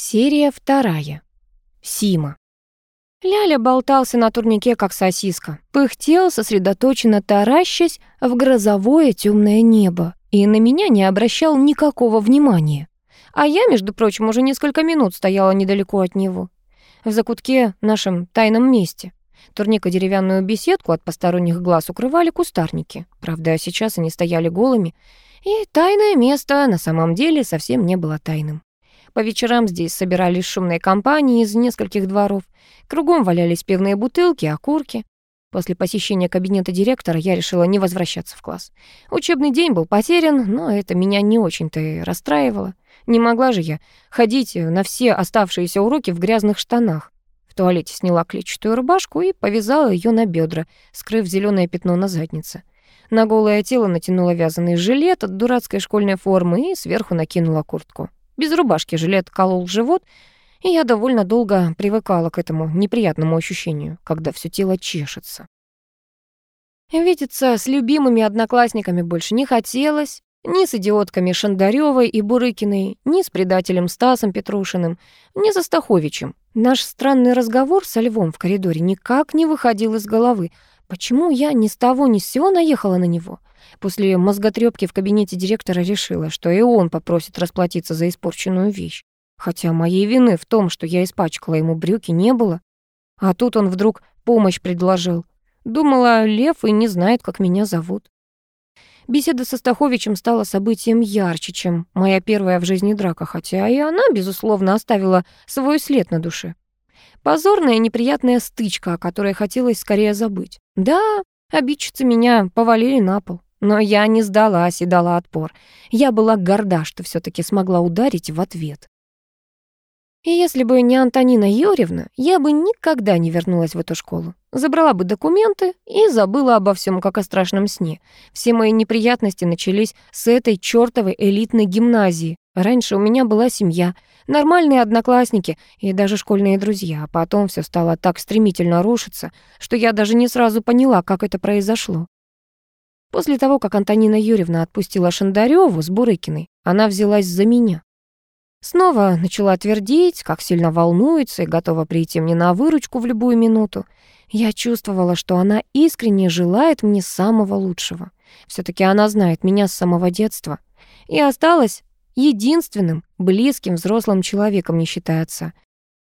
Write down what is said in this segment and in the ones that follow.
Серия вторая. Сима. Ляля болтался на турнике, как сосиска. Пыхтел, сосредоточенно таращась в грозовое темное небо. И на меня не обращал никакого внимания. А я, между прочим, уже несколько минут стояла недалеко от него. В закутке, нашем тайном месте. Турник и деревянную беседку от посторонних глаз укрывали кустарники. Правда, сейчас они стояли голыми. И тайное место на самом деле совсем не было тайным. По вечерам здесь собирались шумные компании из нескольких дворов. Кругом валялись пивные бутылки, окурки. После посещения кабинета директора я решила не возвращаться в класс. Учебный день был потерян, но это меня не очень-то и расстраивало. Не могла же я ходить на все оставшиеся уроки в грязных штанах. В туалете сняла клетчатую рубашку и повязала ее на бедра, скрыв зеленое пятно на заднице. На голое тело натянула вязаный жилет от дурацкой школьной формы и сверху накинула куртку. Без рубашки жилет колол живот, и я довольно долго привыкала к этому неприятному ощущению, когда все тело чешется. Видеться с любимыми одноклассниками больше не хотелось, ни с идиотками Шандарёвой и Бурыкиной, ни с предателем Стасом Петрушиным, ни со Стаховичем. Наш странный разговор со Львом в коридоре никак не выходил из головы. Почему я ни с того ни с сего наехала на него? После мозготрёпки в кабинете директора решила, что и он попросит расплатиться за испорченную вещь. Хотя моей вины в том, что я испачкала ему брюки, не было. А тут он вдруг помощь предложил. Думала, Лев и не знает, как меня зовут. Беседа со Стаховичем стала событием ярче, чем моя первая в жизни драка, хотя и она, безусловно, оставила свой след на душе. Позорная неприятная стычка, о которой хотелось скорее забыть. Да, обидчицы меня повалили на пол. Но я не сдалась и дала отпор. Я была горда, что все таки смогла ударить в ответ. И если бы не Антонина Юрьевна, я бы никогда не вернулась в эту школу. Забрала бы документы и забыла обо всем, как о страшном сне. Все мои неприятности начались с этой чёртовой элитной гимназии. Раньше у меня была семья, нормальные одноклассники и даже школьные друзья, а потом все стало так стремительно рушиться, что я даже не сразу поняла, как это произошло. После того, как Антонина Юрьевна отпустила Шандарёву с Бурыкиной, она взялась за меня. Снова начала твердить, как сильно волнуется и готова прийти мне на выручку в любую минуту. Я чувствовала, что она искренне желает мне самого лучшего. все таки она знает меня с самого детства. И осталась единственным близким взрослым человеком, не считая отца.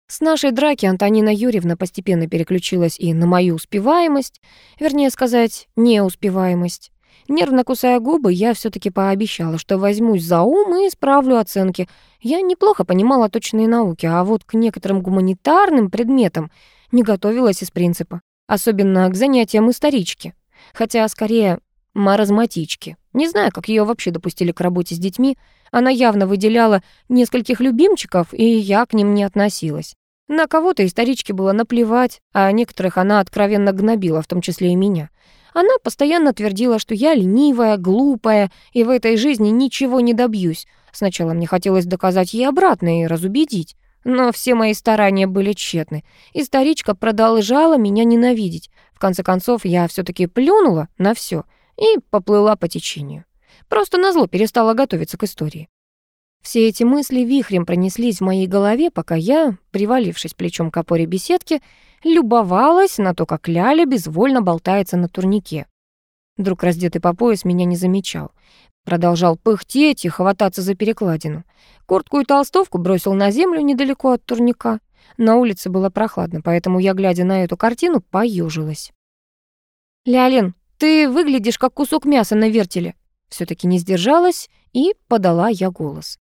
С нашей драки Антонина Юрьевна постепенно переключилась и на мою успеваемость, вернее сказать, неуспеваемость. Нервно кусая губы, я все таки пообещала, что возьмусь за ум и исправлю оценки. Я неплохо понимала точные науки, а вот к некоторым гуманитарным предметам не готовилась из принципа. Особенно к занятиям исторички. Хотя, скорее, маразматички. Не знаю, как ее вообще допустили к работе с детьми. Она явно выделяла нескольких любимчиков, и я к ним не относилась. На кого-то историчке было наплевать, а некоторых она откровенно гнобила, в том числе и меня. Она постоянно твердила, что я ленивая, глупая, и в этой жизни ничего не добьюсь. Сначала мне хотелось доказать ей обратное и разубедить. Но все мои старания были тщетны, и старичка продолжала меня ненавидеть. В конце концов, я все таки плюнула на все и поплыла по течению. Просто назло перестала готовиться к истории. Все эти мысли вихрем пронеслись в моей голове, пока я, привалившись плечом к опоре беседки, любовалась на то, как Ляля безвольно болтается на турнике. Друг, раздетый по пояс, меня не замечал. Продолжал пыхтеть и хвататься за перекладину. Куртку и толстовку бросил на землю недалеко от турника. На улице было прохладно, поэтому я, глядя на эту картину, поежилась. «Лялин, ты выглядишь как кусок мяса на вертеле», все таки не сдержалась и подала я голос.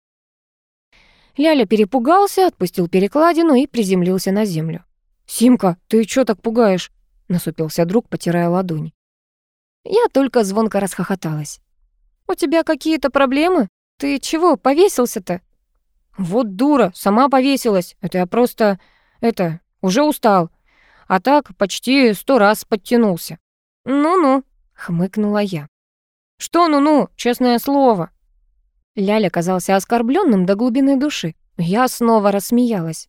Ляля перепугался, отпустил перекладину и приземлился на землю. «Симка, ты чё так пугаешь?» — насупился друг, потирая ладонь. Я только звонко расхохоталась. «У тебя какие-то проблемы? Ты чего, повесился-то?» «Вот дура, сама повесилась. Это я просто... это... уже устал. А так почти сто раз подтянулся». «Ну-ну», — хмыкнула я. «Что ну-ну, честное слово?» Ляля казался оскорбленным до глубины души. Я снова рассмеялась.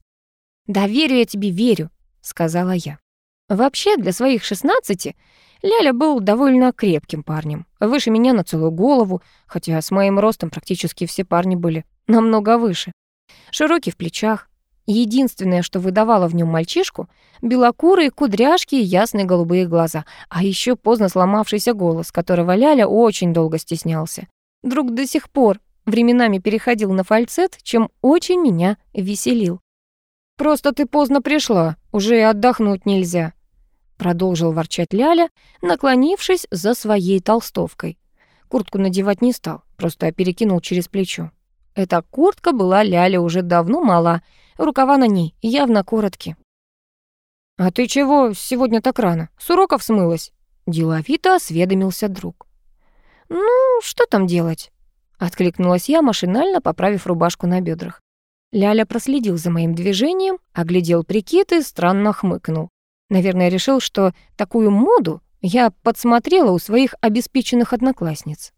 «Да верю я тебе, верю», — сказала я. Вообще, для своих шестнадцати Ляля был довольно крепким парнем, выше меня на целую голову, хотя с моим ростом практически все парни были намного выше. Широкий в плечах, Единственное, что выдавало в нем мальчишку — белокурые кудряшки и ясные голубые глаза, а еще поздно сломавшийся голос, которого Ляля очень долго стеснялся. Друг до сих пор временами переходил на фальцет, чем очень меня веселил. «Просто ты поздно пришла, уже и отдохнуть нельзя», продолжил ворчать Ляля, наклонившись за своей толстовкой. Куртку надевать не стал, просто перекинул через плечо. Эта куртка была Ляле уже давно мала, рукава на ней явно короткие. «А ты чего сегодня так рано? С уроков смылась?» Деловито осведомился друг. «Ну, что там делать?» Откликнулась я, машинально поправив рубашку на бедрах. Ляля проследил за моим движением, оглядел прикид и странно хмыкнул. Наверное, решил, что такую моду я подсмотрела у своих обеспеченных одноклассниц.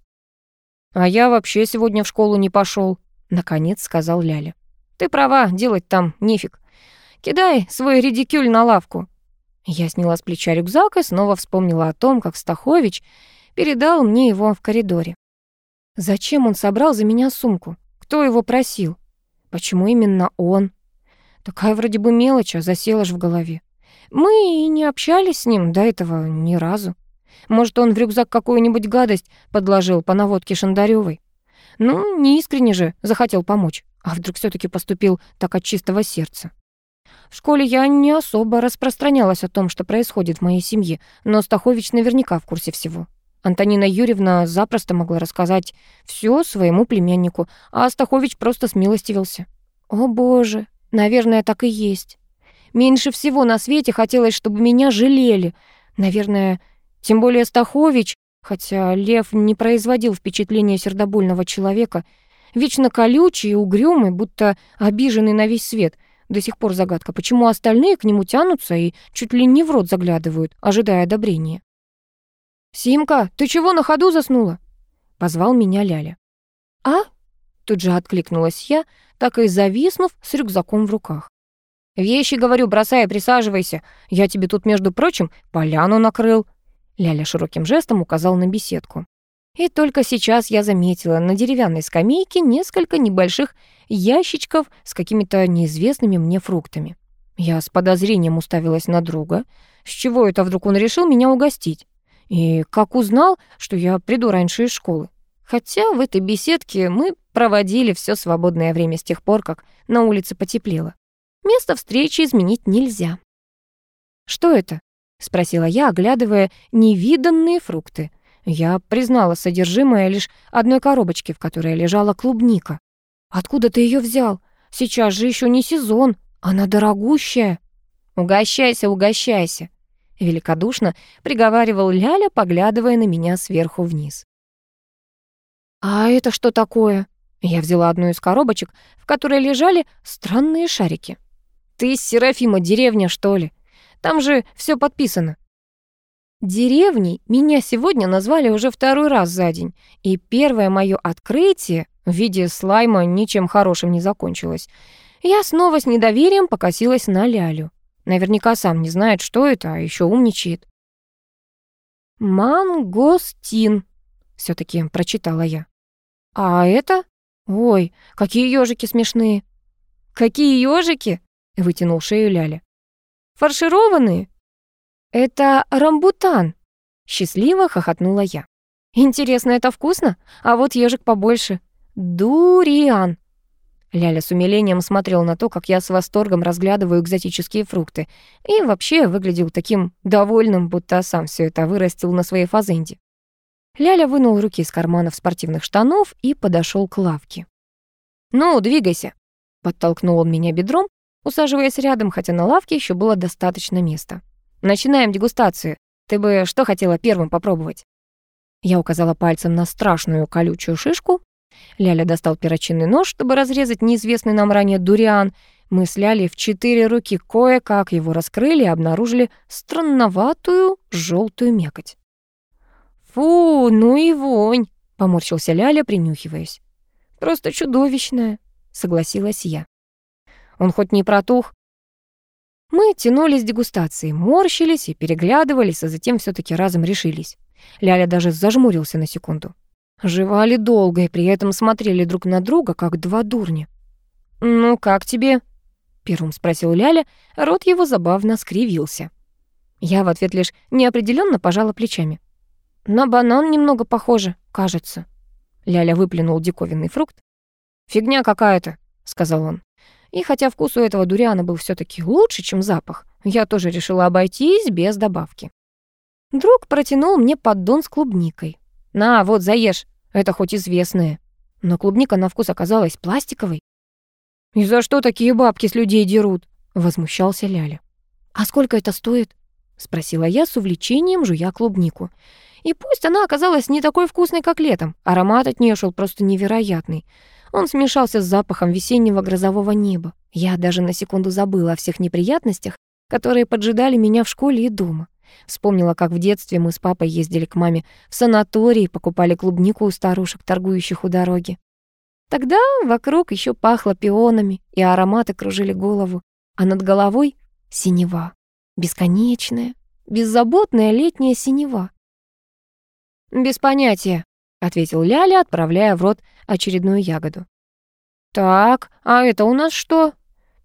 «А я вообще сегодня в школу не пошел, наконец сказал Ляля. «Ты права, делать там нефиг. Кидай свой редикюль на лавку». Я сняла с плеча рюкзак и снова вспомнила о том, как Стахович передал мне его в коридоре. Зачем он собрал за меня сумку? Кто его просил? Почему именно он? Такая вроде бы мелочь, а засела ж в голове. Мы и не общались с ним до этого ни разу. Может, он в рюкзак какую-нибудь гадость подложил по наводке Шандарёвой? Ну, не искренне же захотел помочь, а вдруг все таки поступил так от чистого сердца. В школе я не особо распространялась о том, что происходит в моей семье, но Стахович наверняка в курсе всего. Антонина Юрьевна запросто могла рассказать все своему племяннику, а Астахович просто смилостивился. О боже, наверное, так и есть. Меньше всего на свете хотелось, чтобы меня жалели. Наверное, тем более Стахович, хотя Лев не производил впечатления сердобольного человека, вечно колючий и угрюмый, будто обиженный на весь свет. До сих пор загадка, почему остальные к нему тянутся и чуть ли не в рот заглядывают, ожидая одобрения. «Симка, ты чего на ходу заснула?» — позвал меня Ляля. «А?» — тут же откликнулась я, так и зависнув с рюкзаком в руках. «Вещи, говорю, бросай, присаживайся. Я тебе тут, между прочим, поляну накрыл». Ляля широким жестом указал на беседку. И только сейчас я заметила на деревянной скамейке несколько небольших ящичков с какими-то неизвестными мне фруктами. Я с подозрением уставилась на друга. С чего это вдруг он решил меня угостить? И как узнал, что я приду раньше из школы? Хотя в этой беседке мы проводили все свободное время с тех пор, как на улице потеплело. Место встречи изменить нельзя. «Что это?» — спросила я, оглядывая невиданные фрукты. Я признала содержимое лишь одной коробочки, в которой лежала клубника. «Откуда ты ее взял? Сейчас же еще не сезон, она дорогущая». «Угощайся, угощайся», Великодушно приговаривал Ляля, поглядывая на меня сверху вниз. «А это что такое?» Я взяла одну из коробочек, в которой лежали странные шарики. «Ты из Серафима деревня, что ли? Там же все подписано». Деревней меня сегодня назвали уже второй раз за день, и первое мое открытие в виде слайма ничем хорошим не закончилось. Я снова с недоверием покосилась на Лялю. Наверняка сам не знает, что это, а еще умничает. «Мангостин», — все таки прочитала я. «А это? Ой, какие ежики смешные!» «Какие ежики?» — вытянул шею Ляля. «Фаршированные?» «Это рамбутан», — счастливо хохотнула я. «Интересно, это вкусно? А вот ежик побольше. Дуриан». Ляля с умилением смотрел на то, как я с восторгом разглядываю экзотические фрукты, и вообще выглядел таким довольным, будто сам все это вырастил на своей фазенде. Ляля вынул руки из карманов спортивных штанов и подошел к лавке. «Ну, двигайся», — подтолкнул он меня бедром, усаживаясь рядом, хотя на лавке еще было достаточно места. «Начинаем дегустацию. Ты бы что хотела первым попробовать?» Я указала пальцем на страшную колючую шишку, Ляля достал перочинный нож, чтобы разрезать неизвестный нам ранее дуриан. Мы с Лялей в четыре руки кое-как его раскрыли и обнаружили странноватую желтую мякоть. «Фу, ну и вонь!» — поморщился Ляля, принюхиваясь. «Просто чудовищная», — согласилась я. «Он хоть не протух?» Мы тянулись дегустацией, морщились и переглядывались, а затем все таки разом решились. Ляля даже зажмурился на секунду. Жевали долго и при этом смотрели друг на друга, как два дурня. «Ну, как тебе?» Первым спросил Ляля, рот его забавно скривился. Я в ответ лишь неопределенно пожала плечами. «На банан немного похоже, кажется». Ляля выплюнул диковинный фрукт. «Фигня какая-то», — сказал он. И хотя вкус у этого дуриана был все таки лучше, чем запах, я тоже решила обойтись без добавки. Друг протянул мне поддон с клубникой. «На, вот, заешь, это хоть известное». Но клубника на вкус оказалась пластиковой. «И за что такие бабки с людей дерут?» — возмущался Ляля. «А сколько это стоит?» — спросила я с увлечением, жуя клубнику. И пусть она оказалась не такой вкусной, как летом, аромат от нее шел просто невероятный. Он смешался с запахом весеннего грозового неба. Я даже на секунду забыла о всех неприятностях, которые поджидали меня в школе и дома. Вспомнила, как в детстве мы с папой ездили к маме в санаторий, покупали клубнику у старушек, торгующих у дороги. Тогда вокруг еще пахло пионами, и ароматы кружили голову, а над головой — синева. Бесконечная, беззаботная летняя синева. «Без понятия», — ответил Ляля, отправляя в рот очередную ягоду. «Так, а это у нас что?»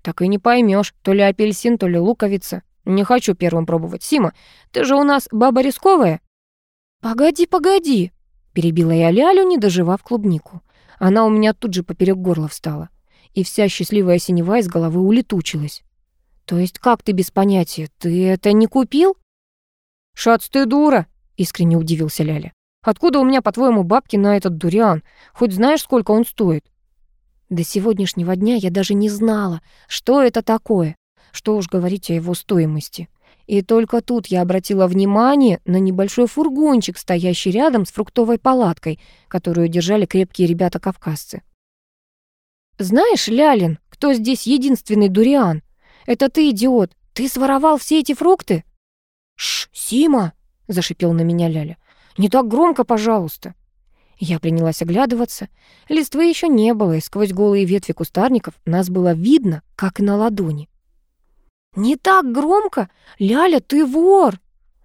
«Так и не поймешь, то ли апельсин, то ли луковица. Не хочу первым пробовать. Сима, ты же у нас баба рисковая». «Погоди, погоди», — перебила я Лялю, не доживав клубнику. Она у меня тут же поперек горла встала, и вся счастливая синева из головы улетучилась. «То есть как ты без понятия? Ты это не купил?» «Шац, ты дура!» — искренне удивился Ляля. «Откуда у меня, по-твоему, бабки на этот дуриан? Хоть знаешь, сколько он стоит?» До сегодняшнего дня я даже не знала, что это такое. Что уж говорить о его стоимости. И только тут я обратила внимание на небольшой фургончик, стоящий рядом с фруктовой палаткой, которую держали крепкие ребята-кавказцы. «Знаешь, Лялин, кто здесь единственный дуриан?» Это ты, идиот! Ты своровал все эти фрукты?» «Шш, Сима!» — зашипел на меня Ляля. «Не так громко, пожалуйста!» Я принялась оглядываться. Листвы еще не было, и сквозь голые ветви кустарников нас было видно, как на ладони. «Не так громко! Ляля, ты вор!»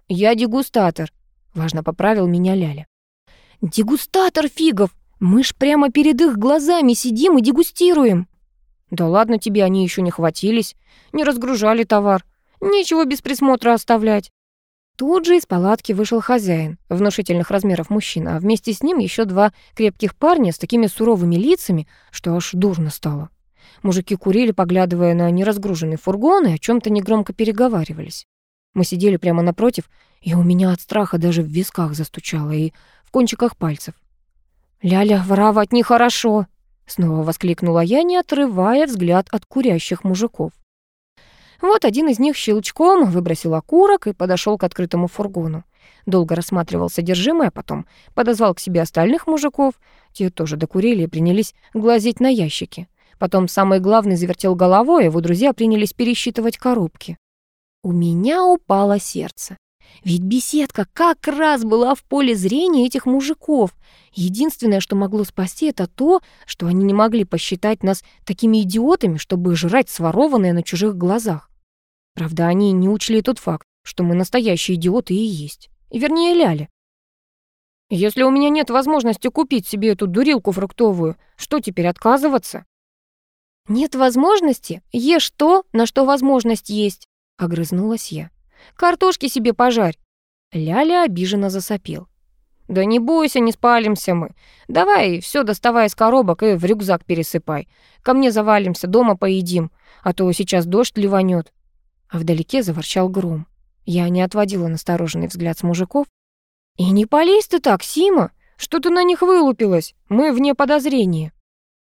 «Я дегустатор», — важно поправил меня Ляля. «Дегустатор фигов! Мы ж прямо перед их глазами сидим и дегустируем!» Да ладно тебе, они еще не хватились, не разгружали товар. Нечего без присмотра оставлять. Тут же из палатки вышел хозяин, внушительных размеров мужчина, а вместе с ним еще два крепких парня с такими суровыми лицами, что аж дурно стало. Мужики курили, поглядывая на неразгруженный фургон, и о чем то негромко переговаривались. Мы сидели прямо напротив, и у меня от страха даже в висках застучало и в кончиках пальцев. «Ляля, воровать нехорошо!» Снова воскликнула я, не отрывая взгляд от курящих мужиков. Вот один из них щелчком выбросил окурок и подошел к открытому фургону. Долго рассматривал содержимое, потом подозвал к себе остальных мужиков. Те тоже докурили и принялись глазеть на ящики. Потом самый главный завертел головой, его друзья принялись пересчитывать коробки. У меня упало сердце. Ведь беседка как раз была в поле зрения этих мужиков. Единственное, что могло спасти, это то, что они не могли посчитать нас такими идиотами, чтобы жрать сворованное на чужих глазах. Правда, они не учли тот факт, что мы настоящие идиоты и есть. Вернее, ляли. Если у меня нет возможности купить себе эту дурилку фруктовую, что теперь отказываться? Нет возможности? Ешь то, на что возможность есть, огрызнулась я. Картошки себе пожарь». Ляля обиженно засопел. «Да не бойся, не спалимся мы. Давай все доставай из коробок и в рюкзак пересыпай. Ко мне завалимся, дома поедим, а то сейчас дождь ливанет». А вдалеке заворчал гром. Я не отводила настороженный взгляд с мужиков. «И не полезь ты так, Сима! Что ты на них вылупилась? Мы вне подозрения».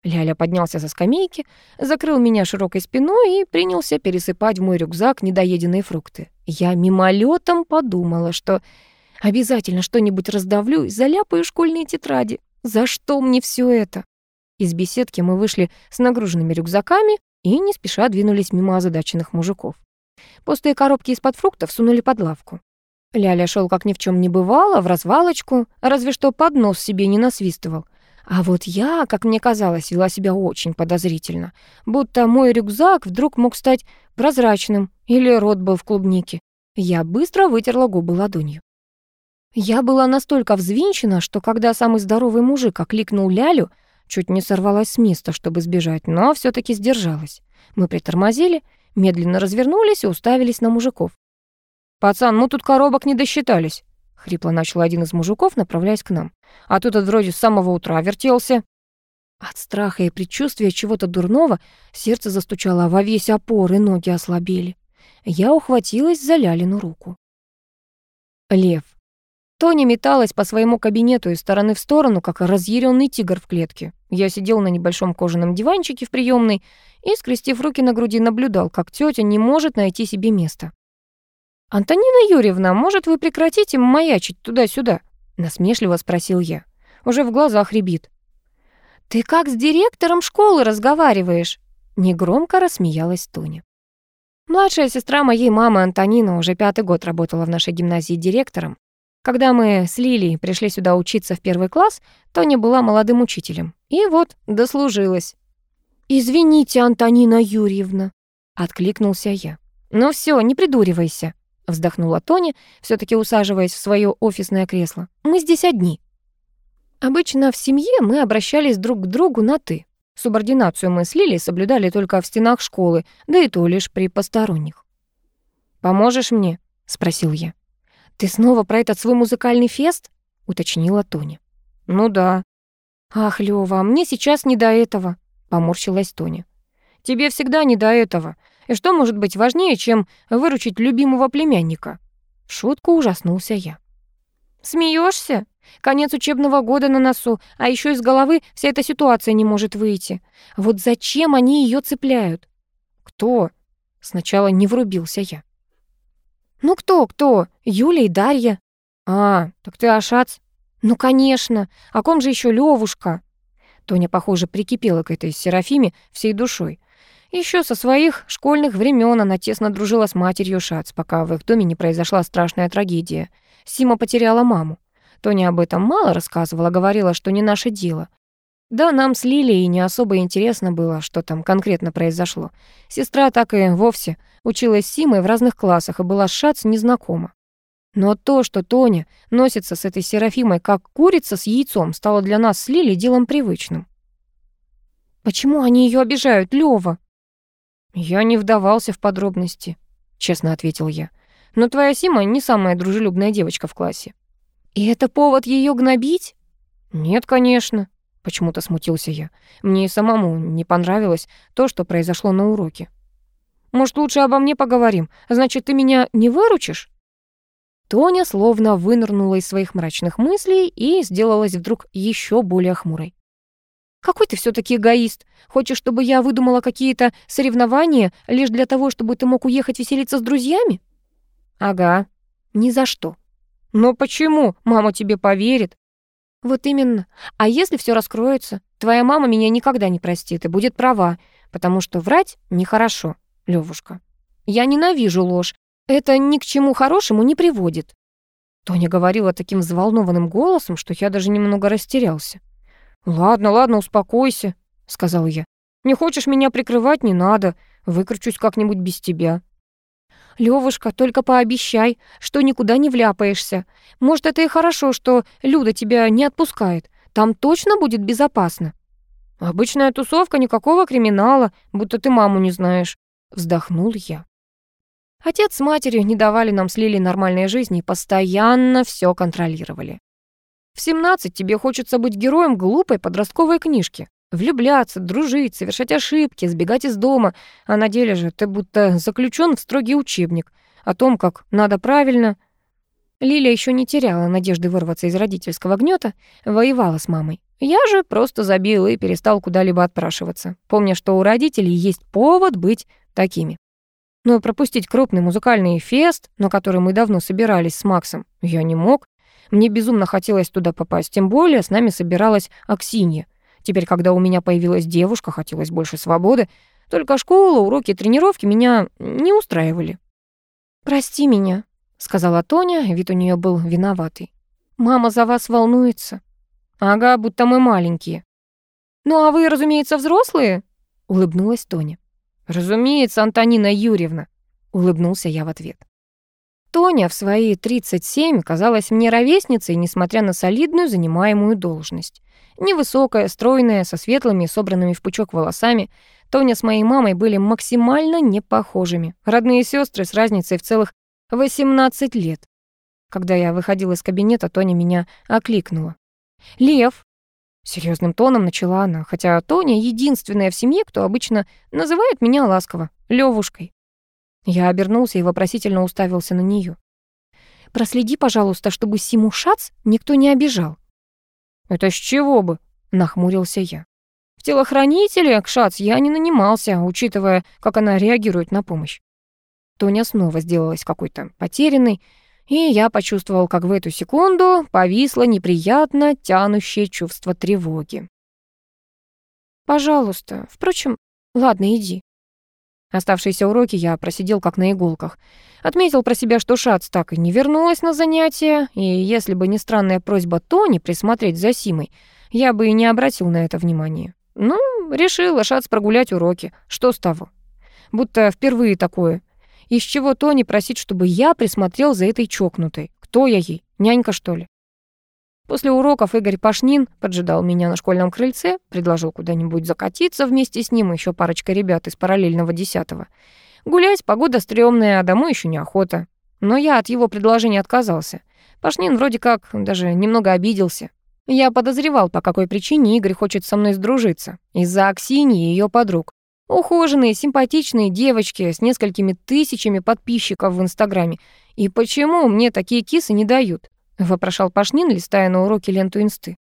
Ляля поднялся со скамейки, закрыл меня широкой спиной и принялся пересыпать в мой рюкзак недоеденные фрукты. Я мимолетом подумала, что обязательно что-нибудь раздавлю и заляпаю школьные тетради. За что мне все это? Из беседки мы вышли с нагруженными рюкзаками и не спеша двинулись мимо озадаченных мужиков. Пустые коробки из-под фруктов сунули под лавку. Ляля шел как ни в чем не бывало, в развалочку, разве что под нос себе не насвистывал. А вот я, как мне казалось, вела себя очень подозрительно, будто мой рюкзак вдруг мог стать прозрачным или рот был в клубнике. Я быстро вытерла губы ладонью. Я была настолько взвинчена, что когда самый здоровый мужик окликнул Лялю, Чуть не сорвалась с места, чтобы сбежать, но все таки сдержалась. Мы притормозили, медленно развернулись и уставились на мужиков. «Пацан, мы тут коробок не досчитались», — хрипло начал один из мужиков, направляясь к нам. «А тут вроде с самого утра вертелся». От страха и предчувствия чего-то дурного сердце застучало во весь опор, и ноги ослабели. Я ухватилась за Лялину руку. Лев. Тони металась по своему кабинету из стороны в сторону, как разъяренный тигр в клетке. Я сидел на небольшом кожаном диванчике в приемной и, скрестив руки на груди, наблюдал, как тетя не может найти себе места. «Антонина Юрьевна, может, вы прекратите маячить туда-сюда?» — насмешливо спросил я. Уже в глазах рябит. «Ты как с директором школы разговариваешь?» Негромко рассмеялась Тоня. Младшая сестра моей мамы Антонина уже пятый год работала в нашей гимназии директором. Когда мы с Лилией пришли сюда учиться в первый класс, Тоня была молодым учителем. И вот, дослужилась. «Извините, Антонина Юрьевна», — откликнулся я. «Ну все, не придуривайся», — вздохнула Тоня, все таки усаживаясь в свое офисное кресло. «Мы здесь одни». Обычно в семье мы обращались друг к другу на «ты». Субординацию мы с Лилией соблюдали только в стенах школы, да и то лишь при посторонних. «Поможешь мне?» — спросил я. «Ты снова про этот свой музыкальный фест?» — уточнила Тоня. «Ну да». «Ах, Лёва, мне сейчас не до этого», — поморщилась Тоня. «Тебе всегда не до этого. И что может быть важнее, чем выручить любимого племянника?» шутку ужаснулся я. Смеешься? Конец учебного года на носу, а еще из головы вся эта ситуация не может выйти. Вот зачем они ее цепляют? Кто? Сначала не врубился я. «Ну кто, кто? Юля и Дарья». «А, так ты Ашац?» «Ну, конечно. О ком же еще Левушка?» Тоня, похоже, прикипела к этой Серафиме всей душой. Еще со своих школьных времен она тесно дружила с матерью Шац, пока в их доме не произошла страшная трагедия. Сима потеряла маму. Тоня об этом мало рассказывала, говорила, что не наше дело. Да, нам с Лилией не особо интересно было, что там конкретно произошло. Сестра так и вовсе училась с Симой в разных классах и была с Шац незнакома. Но то, что Тоня носится с этой Серафимой как курица с яйцом, стало для нас с Лилией делом привычным. «Почему они ее обижают, Лёва?» «Я не вдавался в подробности», — честно ответил я. «Но твоя Сима не самая дружелюбная девочка в классе». «И это повод ее гнобить?» «Нет, конечно», — почему-то смутился я. Мне и самому не понравилось то, что произошло на уроке. «Может, лучше обо мне поговорим? Значит, ты меня не выручишь?» Тоня словно вынырнула из своих мрачных мыслей и сделалась вдруг еще более хмурой. «Какой ты все таки эгоист. Хочешь, чтобы я выдумала какие-то соревнования лишь для того, чтобы ты мог уехать веселиться с друзьями?» «Ага. Ни за что». «Но почему? Мама тебе поверит». «Вот именно. А если все раскроется? Твоя мама меня никогда не простит и будет права, потому что врать нехорошо, Левушка. Я ненавижу ложь. Это ни к чему хорошему не приводит». Тоня говорила таким взволнованным голосом, что я даже немного растерялся. «Ладно, ладно, успокойся», — сказал я. «Не хочешь меня прикрывать, не надо. Выкручусь как-нибудь без тебя». «Лёвушка, только пообещай, что никуда не вляпаешься. Может, это и хорошо, что Люда тебя не отпускает. Там точно будет безопасно». «Обычная тусовка, никакого криминала, будто ты маму не знаешь», — вздохнул я. Отец с матерью не давали нам с Лилей нормальной жизни и постоянно все контролировали. В 17 тебе хочется быть героем глупой подростковой книжки. Влюбляться, дружить, совершать ошибки, сбегать из дома. А на деле же ты будто заключен в строгий учебник о том, как надо правильно. Лиля еще не теряла надежды вырваться из родительского гнета, воевала с мамой. Я же просто забил и перестал куда-либо отпрашиваться, помня, что у родителей есть повод быть такими. Но пропустить крупный музыкальный фест, на который мы давно собирались с Максом, я не мог. Мне безумно хотелось туда попасть, тем более с нами собиралась Аксинья. Теперь, когда у меня появилась девушка, хотелось больше свободы. Только школа, уроки, тренировки меня не устраивали. «Прости меня», — сказала Тоня, вид у нее был виноватый. «Мама за вас волнуется». «Ага, будто мы маленькие». «Ну а вы, разумеется, взрослые?» — улыбнулась Тоня. «Разумеется, Антонина Юрьевна», — улыбнулся я в ответ. Тоня в свои 37 казалась мне ровесницей, несмотря на солидную занимаемую должность. Невысокая, стройная, со светлыми, собранными в пучок волосами. Тоня с моей мамой были максимально не похожими. Родные сестры с разницей в целых 18 лет. Когда я выходила из кабинета, Тоня меня окликнула. «Лев!» Серьезным тоном начала она, хотя Тоня единственная в семье, кто обычно называет меня ласково, Левушкой. Я обернулся и вопросительно уставился на нее. «Проследи, пожалуйста, чтобы Симу Шац никто не обижал». «Это с чего бы?» — нахмурился я. «В телохранителе к Шац я не нанимался, учитывая, как она реагирует на помощь». Тоня снова сделалась какой-то потерянной, и я почувствовал, как в эту секунду повисло неприятно тянущее чувство тревоги. «Пожалуйста. Впрочем, ладно, иди». Оставшиеся уроки я просидел как на иголках. Отметил про себя, что Шац так и не вернулась на занятия, и если бы не странная просьба Тони присмотреть за Симой, я бы и не обратил на это внимания. Ну, решила Шац прогулять уроки. Что с того? Будто впервые такое. Из чего Тони просить, чтобы я присмотрел за этой чокнутой? Кто я ей? Нянька, что ли? После уроков Игорь Пашнин поджидал меня на школьном крыльце, предложил куда-нибудь закатиться вместе с ним и еще парочка ребят из параллельного десятого. Гулять, погода стрёмная, а домой еще неохота. Но я от его предложения отказался. Пашнин вроде как даже немного обиделся. Я подозревал, по какой причине Игорь хочет со мной сдружиться. Из-за Аксиньи и ее подруг. Ухоженные, симпатичные девочки с несколькими тысячами подписчиков в Инстаграме. И почему мне такие кисы не дают? Вопрошал Пашнин, листая на уроке ленту инсты.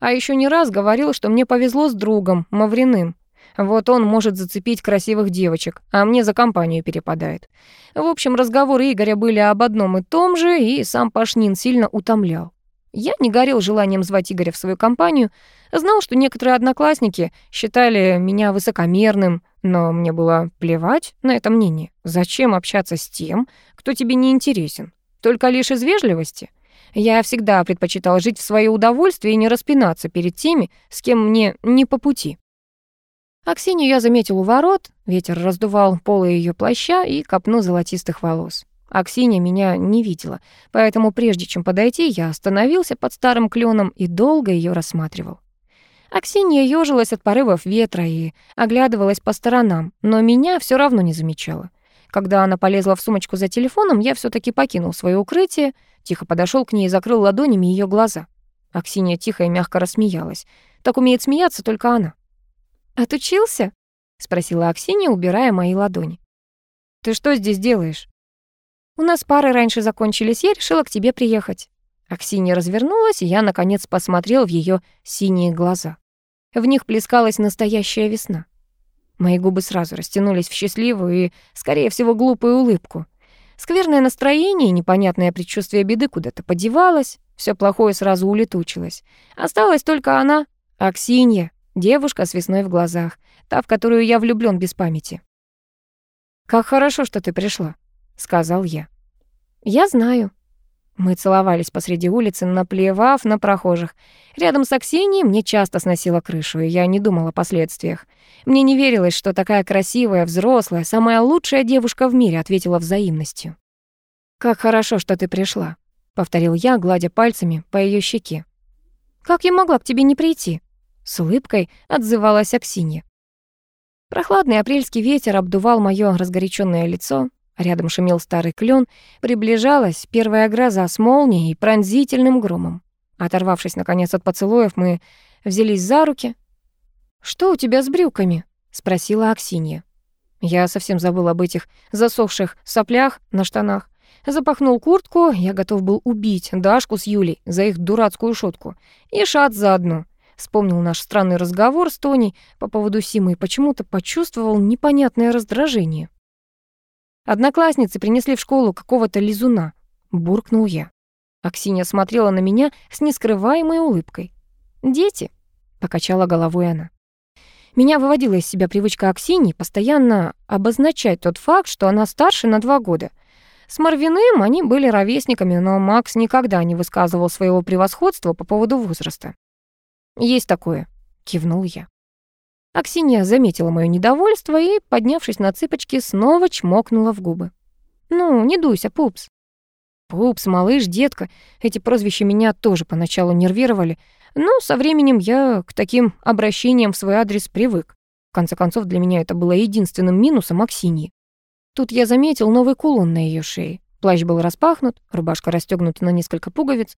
А еще не раз говорил, что мне повезло с другом, Мавриным. Вот он может зацепить красивых девочек, а мне за компанию перепадает. В общем, разговоры Игоря были об одном и том же, и сам Пашнин сильно утомлял. Я не горел желанием звать Игоря в свою компанию, знал, что некоторые одноклассники считали меня высокомерным, но мне было плевать на это мнение. Зачем общаться с тем, кто тебе не интересен? Только лишь из вежливости? Я всегда предпочитал жить в свое удовольствие и не распинаться перед теми, с кем мне не по пути. Аксинью я заметил у ворот, ветер раздувал полы ее плаща и копну золотистых волос. Аксинья меня не видела, поэтому прежде чем подойти, я остановился под старым кленом и долго ее рассматривал. Аксинья ёжилась от порывов ветра и оглядывалась по сторонам, но меня все равно не замечала. Когда она полезла в сумочку за телефоном, я все таки покинул свое укрытие, тихо подошел к ней и закрыл ладонями ее глаза. Аксинья тихо и мягко рассмеялась. Так умеет смеяться только она. «Отучился?» — спросила Аксинья, убирая мои ладони. «Ты что здесь делаешь?» У нас пары раньше закончились, я решила к тебе приехать». Аксинья развернулась, и я, наконец, посмотрел в ее синие глаза. В них плескалась настоящая весна. Мои губы сразу растянулись в счастливую и, скорее всего, глупую улыбку. Скверное настроение и непонятное предчувствие беды куда-то подевалось, все плохое сразу улетучилось. Осталась только она, Аксинья, девушка с весной в глазах, та, в которую я влюблён без памяти. «Как хорошо, что ты пришла», — сказал я. «Я знаю». Мы целовались посреди улицы, наплевав на прохожих. Рядом с Аксиньей мне часто сносило крышу, и я не думала о последствиях. Мне не верилось, что такая красивая, взрослая, самая лучшая девушка в мире ответила взаимностью. «Как хорошо, что ты пришла», — повторил я, гладя пальцами по ее щеке. «Как я могла к тебе не прийти?» С улыбкой отзывалась Аксинья. Прохладный апрельский ветер обдувал моё разгоряченное лицо, Рядом шумел старый клен, приближалась первая гроза с молнией и пронзительным громом. Оторвавшись, наконец, от поцелуев, мы взялись за руки. «Что у тебя с брюками?» — спросила Аксинья. Я совсем забыл об этих засохших соплях на штанах. Запахнул куртку, я готов был убить Дашку с Юлей за их дурацкую шутку. И Шат заодно. Вспомнил наш странный разговор с Тоней по поводу Симы и почему-то почувствовал непонятное раздражение. Одноклассницы принесли в школу какого-то лизуна. Буркнул я. Аксинья смотрела на меня с нескрываемой улыбкой. «Дети?» — покачала головой она. Меня выводила из себя привычка Аксиньи постоянно обозначать тот факт, что она старше на два года. С Марвиным они были ровесниками, но Макс никогда не высказывал своего превосходства по поводу возраста. «Есть такое», — кивнул я. Аксинья заметила моё недовольство и, поднявшись на цыпочки, снова чмокнула в губы. «Ну, не дуйся, пупс». Пупс, малыш, детка. Эти прозвища меня тоже поначалу нервировали, но со временем я к таким обращениям в свой адрес привык. В конце концов, для меня это было единственным минусом Аксиньи. Тут я заметил новый кулон на ее шее. Плащ был распахнут, рубашка расстегнута на несколько пуговиц,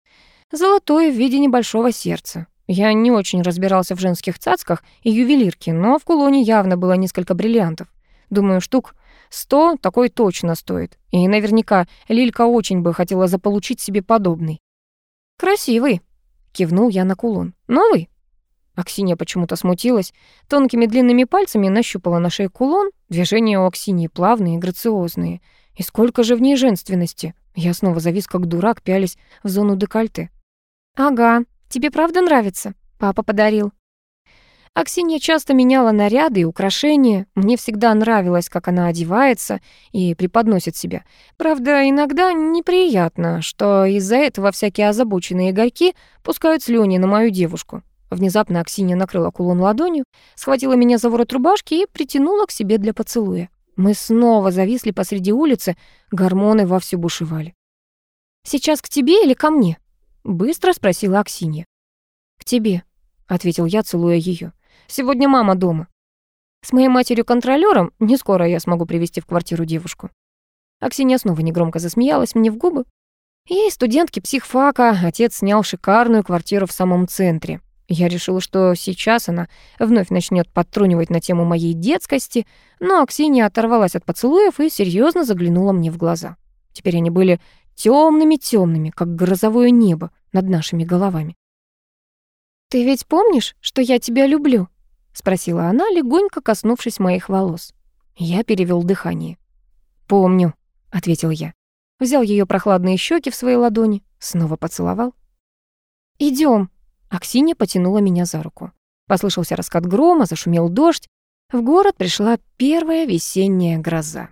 золотое в виде небольшого сердца. Я не очень разбирался в женских цацках и ювелирке, но в кулоне явно было несколько бриллиантов. Думаю, штук сто такой точно стоит. И наверняка Лилька очень бы хотела заполучить себе подобный. «Красивый», — кивнул я на кулон. «Новый?» Аксинья почему-то смутилась, тонкими длинными пальцами нащупала на шее кулон. Движения у Аксиньи плавные и грациозные — и сколько же в ней женственности? Я снова завис как дурак, пялись в зону декольте. «Ага, тебе правда нравится?» Папа подарил. Аксинья часто меняла наряды и украшения. Мне всегда нравилось, как она одевается и преподносит себя. Правда, иногда неприятно, что из-за этого всякие озабоченные горьки пускают слюни на мою девушку. Внезапно Аксинья накрыла кулон ладонью, схватила меня за ворот рубашки и притянула к себе для поцелуя. Мы снова зависли посреди улицы, гормоны вовсю бушевали. «Сейчас к тебе или ко мне?» — быстро спросила Аксинья. «К тебе», — ответил я, целуя ее. «Сегодня мама дома. С моей матерью-контролёром не скоро я смогу привести в квартиру девушку». Аксинья снова негромко засмеялась мне в губы. Ей, студентки психфака, отец снял шикарную квартиру в самом центре. Я решила, что сейчас она вновь начнет подтрунивать на тему моей детскости, но Аксинья оторвалась от поцелуев и серьезно заглянула мне в глаза. Теперь они были темными темными как грозовое небо над нашими головами. «Ты ведь помнишь, что я тебя люблю?» — спросила она, легонько коснувшись моих волос. Я перевел дыхание. «Помню», — ответил я. Взял ее прохладные щеки в свои ладони, снова поцеловал. Идем, Аксинья потянула меня за руку. Послышался раскат грома, зашумел дождь. В город пришла первая весенняя гроза.